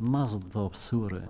مصدر بسورة